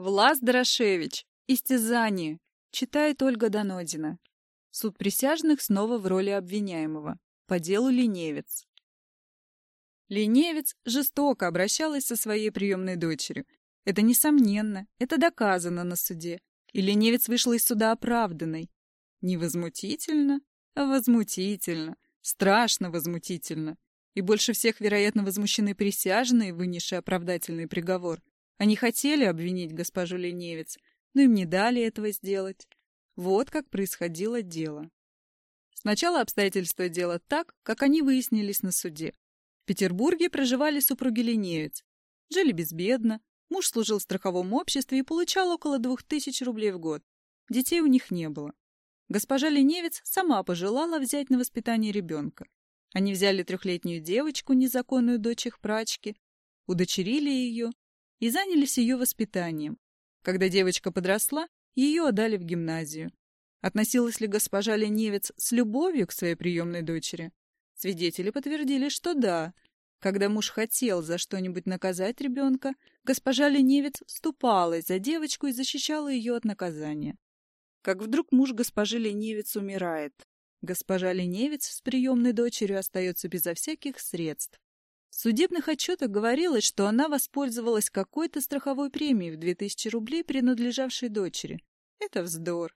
Влас Дорошевич. Истязание. Читает Ольга Донодина. Суд присяжных снова в роли обвиняемого. По делу Леневец. Леневец жестоко обращалась со своей приемной дочерью. Это несомненно, это доказано на суде. И Леневец вышла из суда оправданной. Невозмутительно, а возмутительно. Страшно возмутительно. И больше всех, вероятно, возмущены присяжные, вынесшие оправдательный приговор. Они хотели обвинить госпожу Леневец, но им не дали этого сделать. Вот как происходило дело. Сначала обстоятельства дела так, как они выяснились на суде. В Петербурге проживали супруги Леневец. Жили безбедно, муж служил в страховом обществе и получал около двух тысяч рублей в год. Детей у них не было. Госпожа Леневец сама пожелала взять на воспитание ребенка. Они взяли трехлетнюю девочку, незаконную дочь их прачки, удочерили ее и занялись ее воспитанием. Когда девочка подросла, ее отдали в гимназию. Относилась ли госпожа Леневец с любовью к своей приемной дочери? Свидетели подтвердили, что да. Когда муж хотел за что-нибудь наказать ребенка, госпожа Леневец вступалась за девочку и защищала ее от наказания. Как вдруг муж госпожи Леневец умирает. Госпожа Леневец с приемной дочерью остается безо всяких средств. Судебных отчетах говорилось, что она воспользовалась какой-то страховой премией в 2000 рублей, принадлежавшей дочери. Это вздор.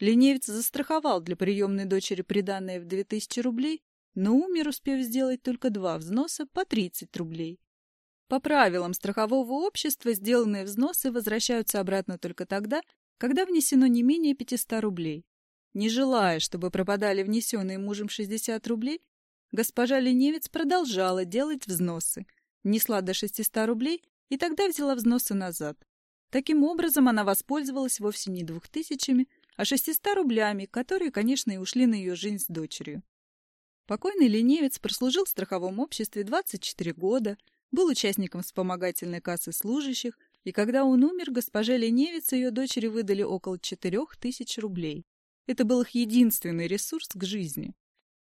Ленивец застраховал для приемной дочери приданное в 2000 рублей, но умер, успев сделать только два взноса по 30 рублей. По правилам страхового общества сделанные взносы возвращаются обратно только тогда, когда внесено не менее 500 рублей. Не желая, чтобы пропадали внесенные мужем 60 рублей, Госпожа Ленивец продолжала делать взносы, несла до 600 рублей и тогда взяла взносы назад. Таким образом, она воспользовалась вовсе не двух тысячами, а 600 рублями, которые, конечно, и ушли на ее жизнь с дочерью. Покойный ленивец прослужил в страховом обществе 24 года, был участником вспомогательной кассы служащих, и когда он умер, госпоже ленивец и ее дочери выдали около 4 тысяч рублей. Это был их единственный ресурс к жизни.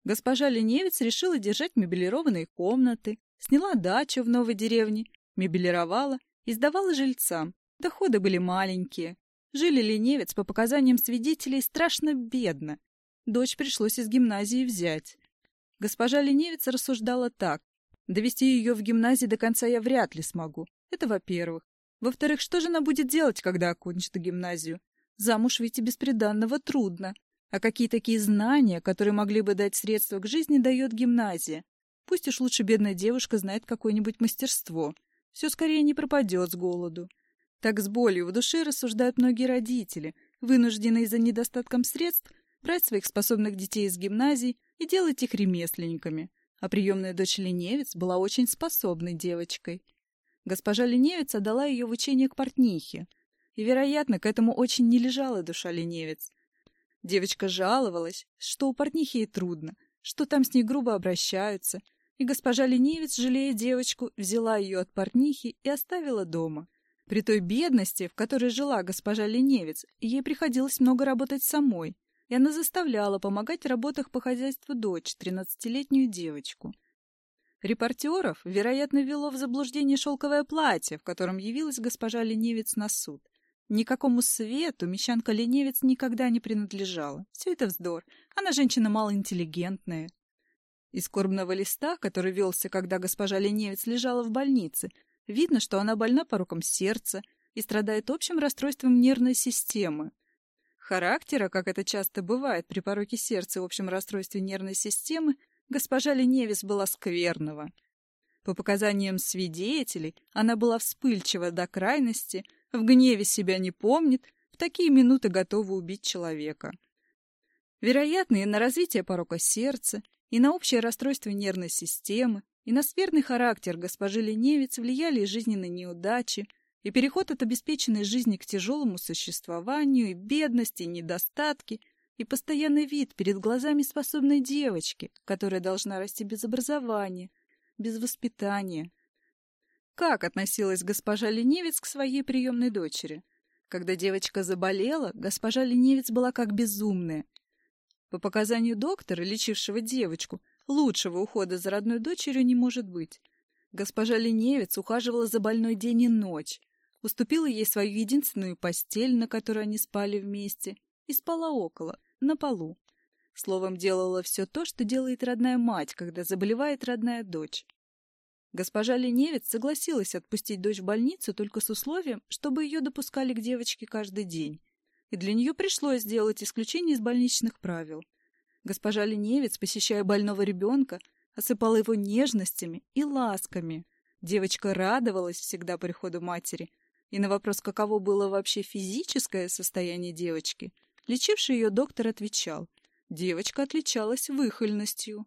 Госпожа Леневец решила держать мебелированные комнаты, сняла дачу в новой деревне, мебелировала и сдавала жильцам. Доходы были маленькие. Жили Леневец, по показаниям свидетелей, страшно бедно. Дочь пришлось из гимназии взять. Госпожа Леневец рассуждала так. Довести ее в гимназии до конца я вряд ли смогу. Это во-первых. Во-вторых, что же она будет делать, когда окончит гимназию? Замуж выйти без приданного трудно. А какие такие знания, которые могли бы дать средства к жизни, дает гимназия? Пусть уж лучше бедная девушка знает какое-нибудь мастерство. Все скорее не пропадет с голоду. Так с болью в душе рассуждают многие родители, вынужденные из-за недостатком средств брать своих способных детей из гимназий и делать их ремесленниками. А приемная дочь Леневец была очень способной девочкой. Госпожа Леневец отдала ее в учение к портнихе. И, вероятно, к этому очень не лежала душа Леневец. Девочка жаловалась, что у портнихи ей трудно, что там с ней грубо обращаются, и госпожа Ленивец, жалея девочку, взяла ее от портнихи и оставила дома. При той бедности, в которой жила госпожа Леневец, ей приходилось много работать самой, и она заставляла помогать в работах по хозяйству дочь, тринадцатилетнюю девочку. Репортеров, вероятно, ввело в заблуждение шелковое платье, в котором явилась госпожа Леневец на суд. Никакому свету мещанка Леневец никогда не принадлежала. Все это вздор. Она женщина малоинтеллигентная. Из скорбного листа, который велся, когда госпожа Леневец лежала в больнице, видно, что она больна пороком сердца и страдает общим расстройством нервной системы. Характера, как это часто бывает при пороке сердца и общем расстройстве нервной системы, госпожа Леневец была скверного. По показаниям свидетелей, она была вспыльчива до крайности – в гневе себя не помнит, в такие минуты готова убить человека. Вероятно, и на развитие порока сердца, и на общее расстройство нервной системы, и на скверный характер госпожи Леневец влияли жизненные неудачи, и переход от обеспеченной жизни к тяжелому существованию, и бедности, и недостатки, и постоянный вид перед глазами способной девочки, которая должна расти без образования, без воспитания, как относилась госпожа Ленивец к своей приемной дочери? Когда девочка заболела, госпожа Ленивец была как безумная. По показанию доктора, лечившего девочку, лучшего ухода за родной дочерью не может быть. Госпожа Леневец ухаживала за больной день и ночь. уступила ей свою единственную постель, на которой они спали вместе, и спала около, на полу. Словом, делала все то, что делает родная мать, когда заболевает родная дочь. Госпожа Леневец согласилась отпустить дочь в больницу только с условием, чтобы ее допускали к девочке каждый день. И для нее пришлось сделать исключение из больничных правил. Госпожа Леневец, посещая больного ребенка, осыпала его нежностями и ласками. Девочка радовалась всегда приходу матери. И на вопрос, каково было вообще физическое состояние девочки, лечивший ее доктор отвечал, девочка отличалась выхольностью.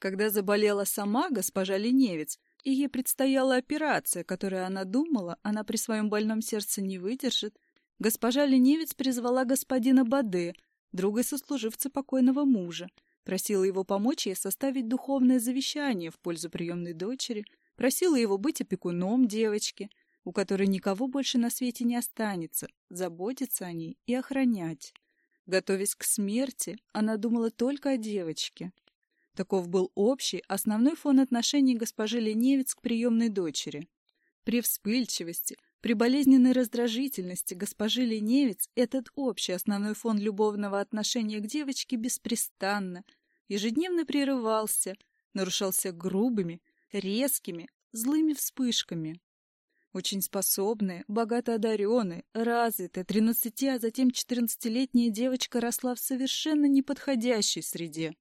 Когда заболела сама госпожа Леневец, и ей предстояла операция, которую она думала, она при своем больном сердце не выдержит, госпожа Леневец призвала господина Баде, друга сослуживца покойного мужа, просила его помочь ей составить духовное завещание в пользу приемной дочери, просила его быть опекуном девочки, у которой никого больше на свете не останется, заботиться о ней и охранять. Готовясь к смерти, она думала только о девочке. Таков был общий, основной фон отношений госпожи Леневец к приемной дочери. При вспыльчивости, при болезненной раздражительности госпожи Леневец этот общий основной фон любовного отношения к девочке беспрестанно, ежедневно прерывался, нарушался грубыми, резкими, злыми вспышками. Очень способная, богато одаренная, развитая, тринадцати, а затем четырнадцатилетняя девочка росла в совершенно неподходящей среде.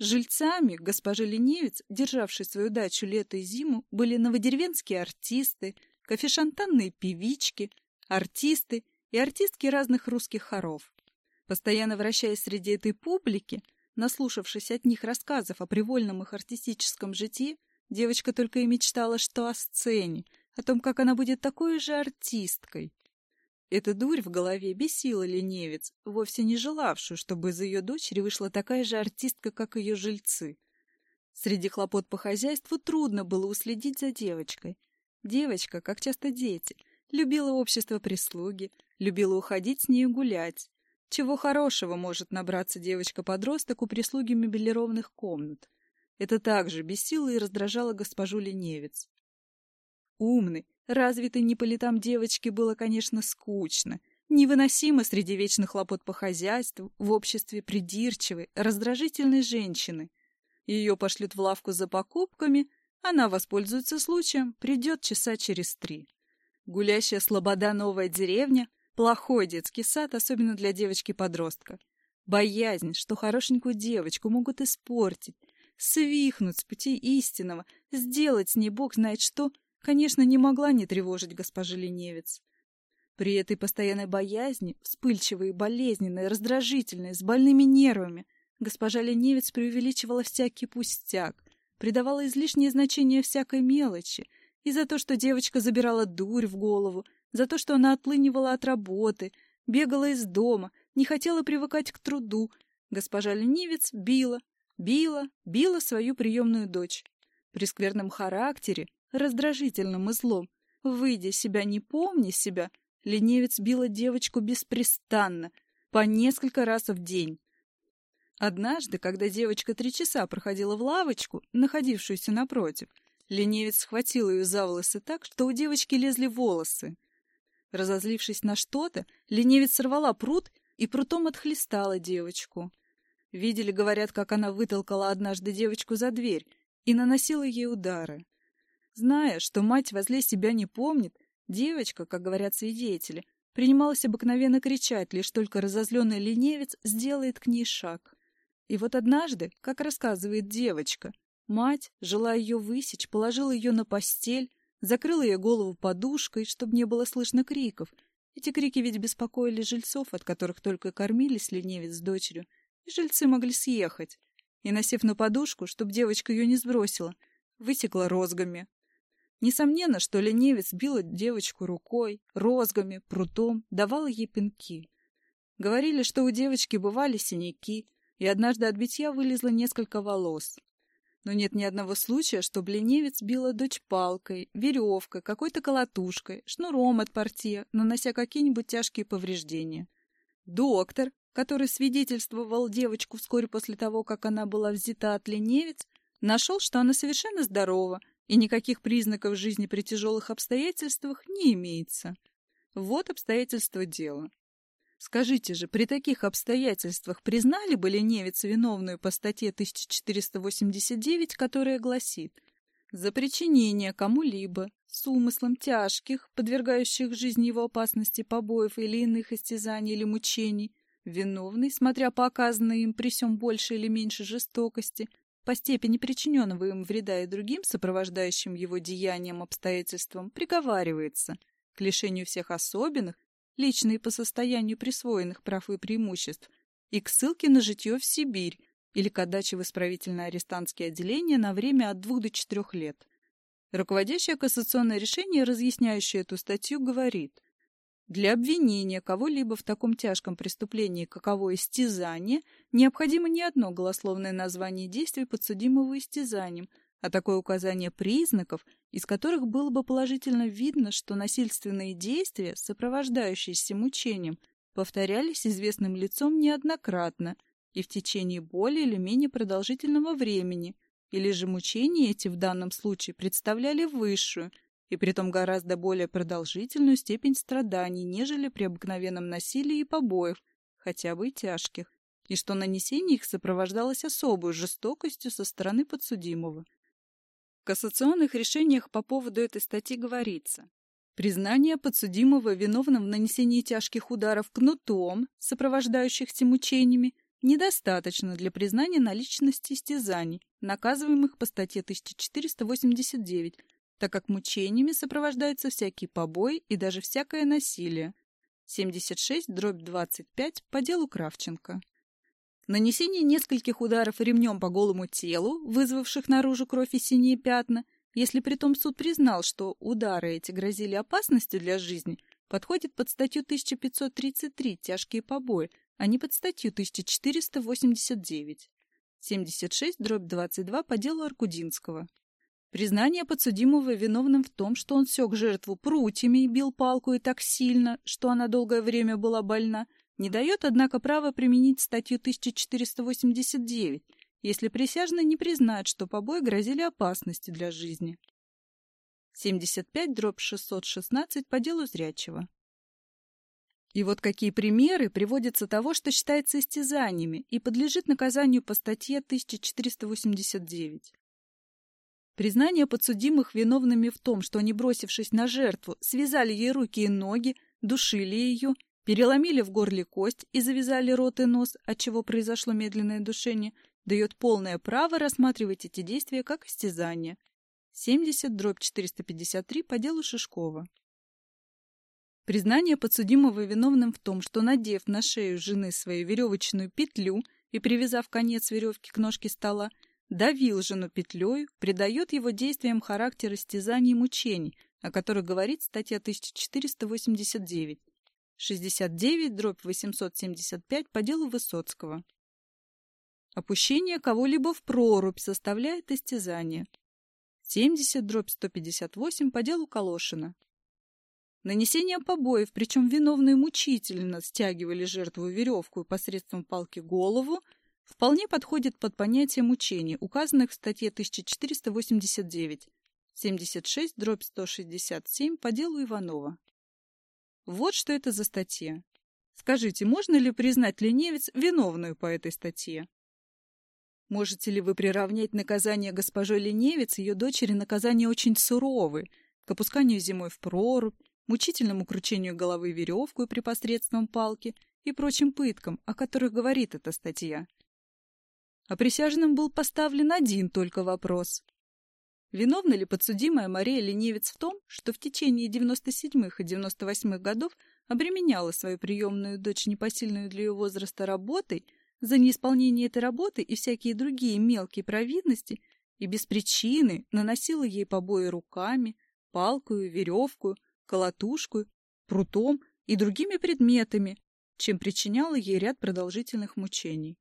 Жильцами госпожи Ленивец, державшей свою дачу лето и зиму, были новодеревенские артисты, кофешантанные певички, артисты и артистки разных русских хоров. Постоянно вращаясь среди этой публики, наслушавшись от них рассказов о привольном их артистическом житии, девочка только и мечтала, что о сцене, о том, как она будет такой же артисткой. Эта дурь в голове бесила ленивец, вовсе не желавшую, чтобы из ее дочери вышла такая же артистка, как ее жильцы. Среди хлопот по хозяйству трудно было уследить за девочкой. Девочка, как часто дети, любила общество прислуги, любила уходить с нею гулять. Чего хорошего может набраться девочка-подросток у прислуги мебелированных комнат? Это также бесило и раздражало госпожу Леневец. Умный, Развитой не по летам девочке было, конечно, скучно. Невыносимо среди вечных хлопот по хозяйству, в обществе придирчивой, раздражительной женщины. Ее пошлют в лавку за покупками, она воспользуется случаем, придет часа через три. Гулящая слобода новая деревня – плохой детский сад, особенно для девочки-подростка. Боязнь, что хорошенькую девочку могут испортить, свихнуть с пути истинного, сделать с ней бог знает что – конечно, не могла не тревожить госпожи Леневец. При этой постоянной боязни, вспыльчивой болезненной, раздражительной, с больными нервами, госпожа Леневец преувеличивала всякий пустяк, придавала излишнее значение всякой мелочи, и за то, что девочка забирала дурь в голову, за то, что она отлынивала от работы, бегала из дома, не хотела привыкать к труду, госпожа Ленивец била, била, била свою приемную дочь. При скверном характере, раздражительным и злом. Выйдя себя, не помня себя, ленивец била девочку беспрестанно, по несколько раз в день. Однажды, когда девочка три часа проходила в лавочку, находившуюся напротив, ленивец схватил ее за волосы так, что у девочки лезли волосы. Разозлившись на что-то, ленивец сорвала пруд и прутом отхлестала девочку. Видели, говорят, как она вытолкала однажды девочку за дверь и наносила ей удары. Зная, что мать возле себя не помнит, девочка, как говорят свидетели, принималась обыкновенно кричать, лишь только разозленный ленивец сделает к ней шаг. И вот однажды, как рассказывает девочка, мать, желая ее высечь, положила ее на постель, закрыла ей голову подушкой, чтобы не было слышно криков. Эти крики ведь беспокоили жильцов, от которых только кормились ленивец с дочерью, и жильцы могли съехать. И, насев на подушку, чтобы девочка ее не сбросила, высекла розгами, Несомненно, что ленивец бил девочку рукой, розгами, прутом, давал ей пинки. Говорили, что у девочки бывали синяки, и однажды от битья вылезло несколько волос. Но нет ни одного случая, чтобы ленивец била дочь палкой, веревкой, какой-то колотушкой, шнуром от портье, нанося какие-нибудь тяжкие повреждения. Доктор, который свидетельствовал девочку вскоре после того, как она была взята от ленивец, нашел, что она совершенно здорова и никаких признаков жизни при тяжелых обстоятельствах не имеется. Вот обстоятельства дела. Скажите же, при таких обстоятельствах признали бы ленивец виновную по статье 1489, которая гласит «За причинение кому-либо с умыслом тяжких, подвергающих жизни его опасности побоев или иных истязаний или мучений, виновный, смотря по оказанной им при сём больше или меньше жестокости, по степени причиненного им вреда и другим сопровождающим его деяниям обстоятельствам, приговаривается к лишению всех особенных лично и по состоянию присвоенных прав и преимуществ, и к ссылке на житье в Сибирь или к отдаче в исправительное арестантские отделения на время от двух до четырех лет. Руководящее кассационное решение, разъясняющее эту статью, говорит, для обвинения кого-либо в таком тяжком преступлении, каково истязание, необходимо не одно голословное название действий подсудимого истязанием, а такое указание признаков, из которых было бы положительно видно, что насильственные действия, сопровождающиеся мучением, повторялись известным лицом неоднократно и в течение более или менее продолжительного времени, или же мучения эти в данном случае представляли высшую, и притом гораздо более продолжительную степень страданий, нежели при обыкновенном насилии и побоев, хотя бы и тяжких, и что нанесение их сопровождалось особой жестокостью со стороны подсудимого кассационных решениях по поводу этой статьи говорится. Признание подсудимого виновным в нанесении тяжких ударов кнутом, сопровождающихся мучениями, недостаточно для признания наличности истязаний, наказываемых по статье 1489, так как мучениями сопровождаются всякие побои и даже всякое насилие. 76, дробь 25 по делу Кравченко. Нанесение нескольких ударов ремнем по голому телу, вызвавших наружу кровь и синие пятна, если при том суд признал, что удары эти грозили опасностью для жизни, подходит под статью 1533 «Тяжкие побои», а не под статью 1489. 76, дробь 22 по делу Аркудинского. Признание подсудимого виновным в том, что он сёк жертву прутьями и бил палку и так сильно, что она долгое время была больна, не дает, однако, права применить статью 1489, если присяжные не признают, что побои грозили опасностью для жизни. 75 дробь 616 по делу зрячего. И вот какие примеры приводятся того, что считается истязаниями и подлежит наказанию по статье 1489. Признание подсудимых виновными в том, что они, бросившись на жертву, связали ей руки и ноги, душили ее переломили в горле кость и завязали рот и нос, отчего произошло медленное душение, дает полное право рассматривать эти действия как истязание. 70 дробь 453 по делу Шишкова. Признание подсудимого виновным в том, что, надев на шею жены свою веревочную петлю и привязав конец веревки к ножке стола, давил жену петлей, придает его действиям характер истязаний и мучений, о которых говорит статья 1489. 69, дробь 875 по делу Высоцкого. Опущение кого-либо в прорубь составляет истязание. 70, дробь 158 по делу Калошина. Нанесение побоев, причем виновные мучительно стягивали жертву веревку посредством палки голову, вполне подходит под понятие мучений, указанных в статье 1489, 76, дробь 167 по делу Иванова. Вот что это за статья. Скажите, можно ли признать ленивец виновную по этой статье? Можете ли вы приравнять наказание госпожой Леневец и ее дочери наказание очень суровые, к опусканию зимой в прорубь, мучительному кручению головы веревку при посредством палки и прочим пыткам, о которых говорит эта статья? А присяжным был поставлен один только вопрос. Виновна ли подсудимая Мария Ленивец в том, что в течение 97-х и 98-х годов обременяла свою приемную дочь непосильную для ее возраста работой, за неисполнение этой работы и всякие другие мелкие провинности и без причины наносила ей побои руками, палкою, веревку, колотушку, прутом и другими предметами, чем причиняла ей ряд продолжительных мучений.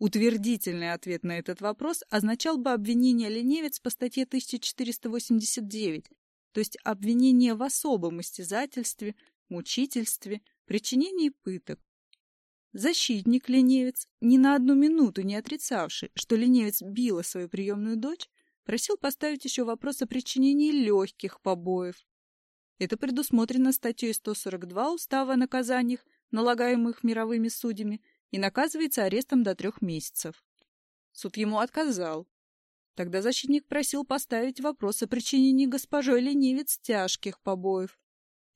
Утвердительный ответ на этот вопрос означал бы обвинение ленивец по статье 1489, то есть обвинение в особом истязательстве, мучительстве, причинении пыток. Защитник ленивец, ни на одну минуту не отрицавший, что ленивец била свою приемную дочь, просил поставить еще вопрос о причинении легких побоев. Это предусмотрено статьей 142 Устава о наказаниях, налагаемых мировыми судьями, и наказывается арестом до трех месяцев. Суд ему отказал. Тогда защитник просил поставить вопрос о причинении госпожой Ленивец тяжких побоев.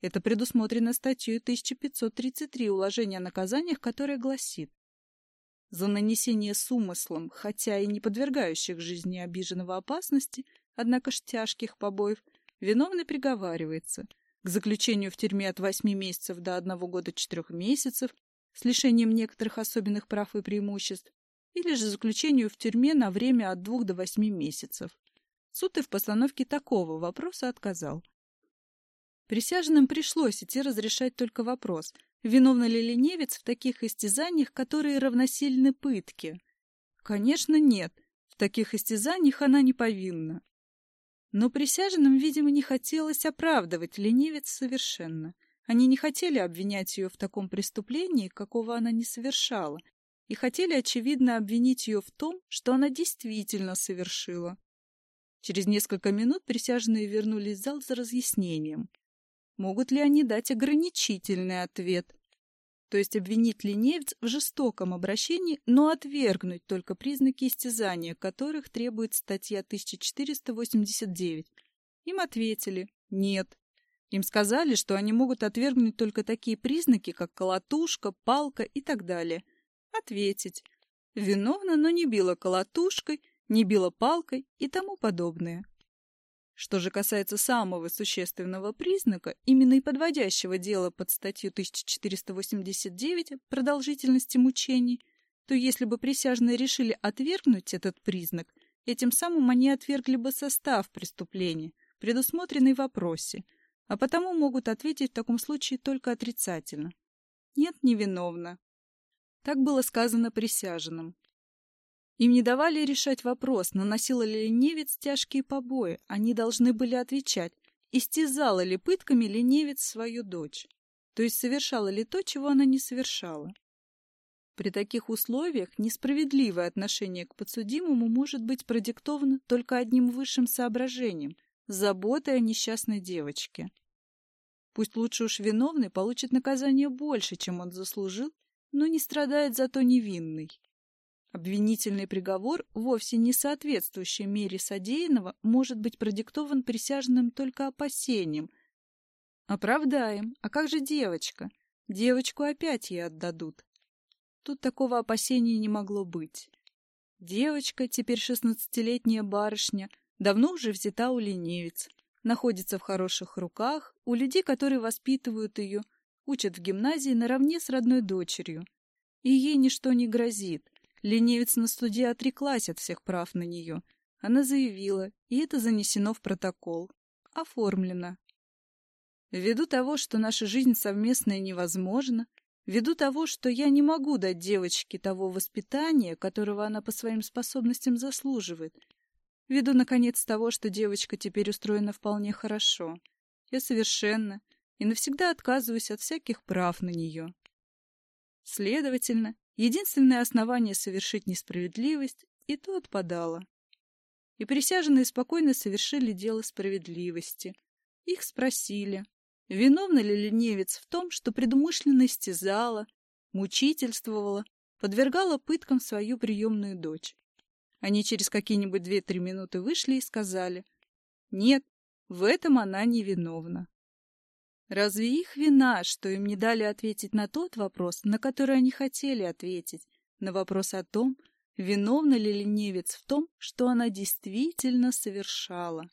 Это предусмотрено статьей 1533 Уложения о наказаниях, которая гласит за нанесение с умыслом, хотя и не подвергающих жизни обиженного опасности, однако ж тяжких побоев, виновный приговаривается к заключению в тюрьме от 8 месяцев до 1 года 4 месяцев с лишением некоторых особенных прав и преимуществ, или же заключению в тюрьме на время от 2 до 8 месяцев. Суд и в постановке такого вопроса отказал. Присяжным пришлось идти разрешать только вопрос, виновна ли ленивец в таких истязаниях, которые равносильны пытке. Конечно, нет, в таких истязаниях она не повинна. Но присяжным, видимо, не хотелось оправдывать ленивец совершенно. Они не хотели обвинять ее в таком преступлении, какого она не совершала, и хотели, очевидно, обвинить ее в том, что она действительно совершила. Через несколько минут присяжные вернулись в зал за разъяснением. Могут ли они дать ограничительный ответ? То есть обвинить ленивец в жестоком обращении, но отвергнуть только признаки истязания, которых требует статья 1489. Им ответили «нет». Им сказали, что они могут отвергнуть только такие признаки, как колотушка, палка и так далее. Ответить. Виновна, но не била колотушкой, не била палкой и тому подобное. Что же касается самого существенного признака, именно и подводящего дело под статью 1489 продолжительности мучений, то если бы присяжные решили отвергнуть этот признак, этим самым они отвергли бы состав преступления, предусмотренный в вопросе, а потому могут ответить в таком случае только отрицательно. Нет, невиновна. Так было сказано присяжным. Им не давали решать вопрос, наносила ли ленивец тяжкие побои. Они должны были отвечать, истязала ли пытками ленивец свою дочь, то есть совершала ли то, чего она не совершала. При таких условиях несправедливое отношение к подсудимому может быть продиктовано только одним высшим соображением – заботой о несчастной девочке. Пусть лучше уж виновный получит наказание больше, чем он заслужил, но не страдает зато невинный. Обвинительный приговор, вовсе не соответствующий мере содеянного, может быть продиктован присяжным только опасением. Оправдаем. А как же девочка? Девочку опять ей отдадут. Тут такого опасения не могло быть. Девочка, теперь шестнадцатилетняя барышня, давно уже взята у ленивец, находится в хороших руках, у людей, которые воспитывают ее, учат в гимназии наравне с родной дочерью. И ей ничто не грозит. Ленивец на суде отреклась от всех прав на нее. Она заявила, и это занесено в протокол. Оформлено. Ввиду того, что наша жизнь совместная невозможна, ввиду того, что я не могу дать девочке того воспитания, которого она по своим способностям заслуживает, ввиду, наконец, того, что девочка теперь устроена вполне хорошо, я совершенно и навсегда отказываюсь от всяких прав на нее. Следовательно, Единственное основание совершить несправедливость и то отпадало. И присяжные спокойно совершили дело справедливости. Их спросили, виновна ли ленивец в том, что предумышленно истязала, мучительствовала, подвергала пыткам свою приемную дочь. Они через какие-нибудь две-три минуты вышли и сказали, «Нет, в этом она не виновна». Разве их вина, что им не дали ответить на тот вопрос, на который они хотели ответить, на вопрос о том, виновна ли ленивец в том, что она действительно совершала?